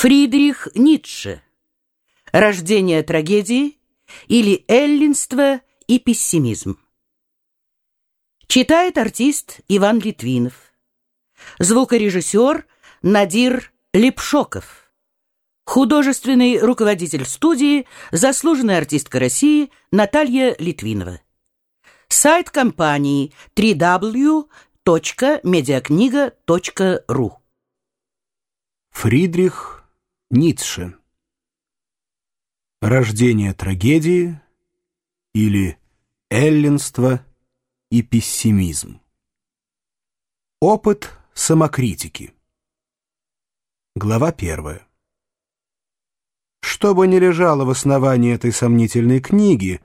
Фридрих Ницше. Рождение трагедии или эллинство и пессимизм. Читает артист Иван Литвинов. Звукорежиссер Надир Лепшоков. Художественный руководитель студии, заслуженная артистка России Наталья Литвинова. Сайт компании www.mediakнига.ru Фридрих Ницше. Рождение трагедии или эллинство и пессимизм. Опыт самокритики. Глава первая. Что бы ни лежало в основании этой сомнительной книги,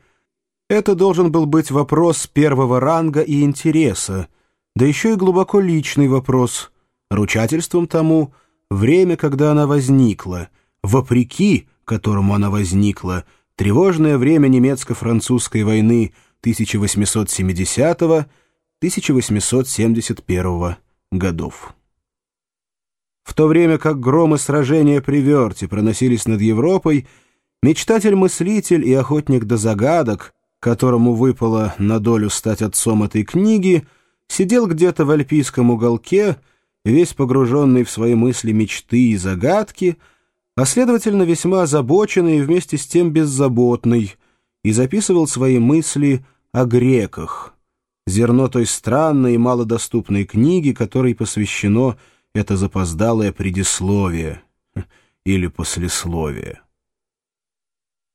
это должен был быть вопрос первого ранга и интереса, да еще и глубоко личный вопрос, ручательством тому — время, когда она возникла, вопреки которому она возникла, тревожное время немецко-французской войны 1870-1871 годов. В то время как громы сражения при Верте проносились над Европой, мечтатель-мыслитель и охотник до загадок, которому выпало на долю стать отцом этой книги, сидел где-то в альпийском уголке, весь погруженный в свои мысли мечты и загадки, а следовательно весьма озабоченный и вместе с тем беззаботный, и записывал свои мысли о греках, зерно той странной и малодоступной книги, которой посвящено это запоздалое предисловие или послесловие.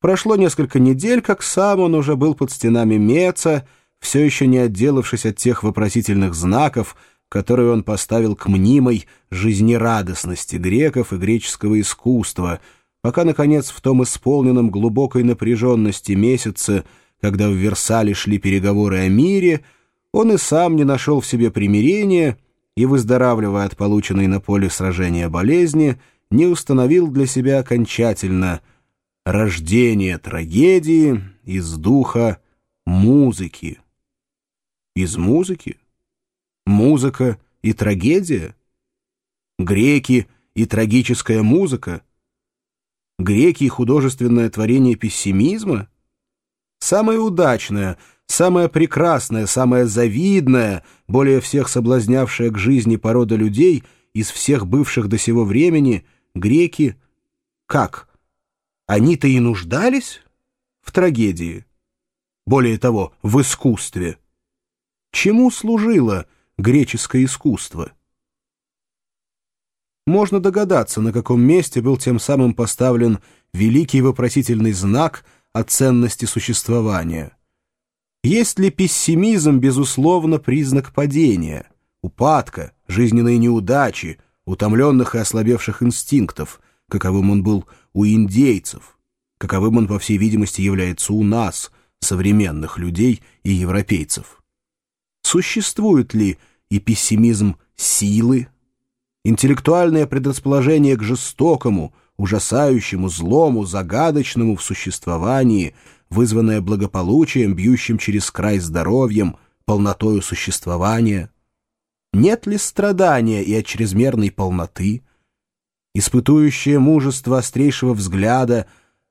Прошло несколько недель, как сам он уже был под стенами Меца, все еще не отделавшись от тех вопросительных знаков, которую он поставил к мнимой жизнерадостности греков и греческого искусства, пока, наконец, в том исполненном глубокой напряженности месяце, когда в Версале шли переговоры о мире, он и сам не нашел в себе примирения и, выздоравливая от полученной на поле сражения болезни, не установил для себя окончательно рождение трагедии из духа музыки. Из музыки? Музыка и трагедия? Греки и трагическая музыка? Греки и художественное творение пессимизма? Самое удачное, самое прекрасное, самое завидное, более всех соблазнявшее к жизни порода людей из всех бывших до сего времени, греки, как? Они-то и нуждались в трагедии. Более того, в искусстве. Чему служило греческое искусство. Можно догадаться, на каком месте был тем самым поставлен великий вопросительный знак о ценности существования. Есть ли пессимизм, безусловно, признак падения, упадка, жизненной неудачи, утомленных и ослабевших инстинктов, каковым он был у индейцев, каковым он, по всей видимости, является у нас, современных людей и европейцев? Существует ли и пессимизм силы, интеллектуальное предрасположение к жестокому, ужасающему, злому, загадочному в существовании, вызванное благополучием, бьющим через край здоровьем, полнотою существования? Нет ли страдания и от чрезмерной полноты? Испытующее мужество острейшего взгляда,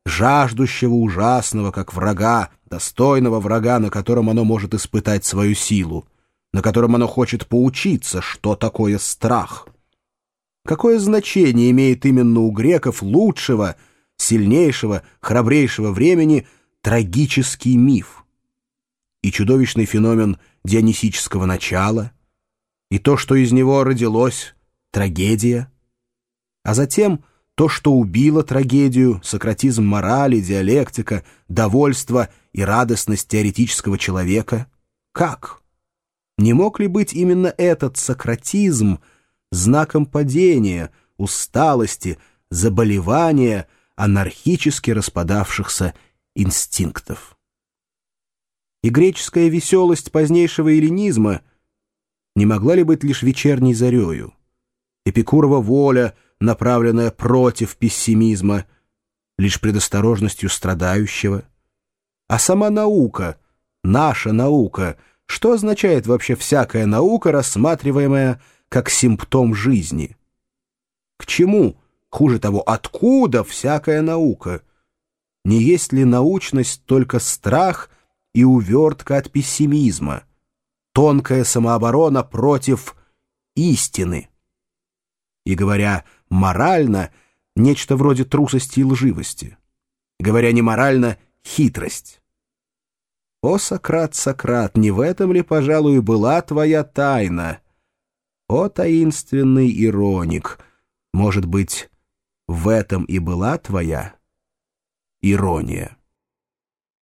жаждущего ужасного, как врага, достойного врага, на котором оно может испытать свою силу — на котором оно хочет поучиться, что такое страх. Какое значение имеет именно у греков лучшего, сильнейшего, храбрейшего времени трагический миф? И чудовищный феномен дионисического начала, и то, что из него родилось, трагедия, а затем то, что убило трагедию, сократизм морали, диалектика, довольство и радостность теоретического человека, как? Не мог ли быть именно этот сократизм знаком падения, усталости, заболевания анархически распадавшихся инстинктов? И греческая веселость позднейшего эллинизма не могла ли быть лишь вечерней зарею? Эпикурова воля, направленная против пессимизма, лишь предосторожностью страдающего? А сама наука, наша наука — что означает вообще всякая наука, рассматриваемая как симптом жизни? К чему Хуже того, откуда всякая наука? Не есть ли научность только страх и увертка от пессимизма? Тонкая самооборона против истины? И говоря «морально», нечто вроде трусости и лживости. Говоря неморально, хитрость. О, Сократ, Сократ, не в этом ли, пожалуй, была твоя тайна? О, таинственный ироник, может быть, в этом и была твоя ирония?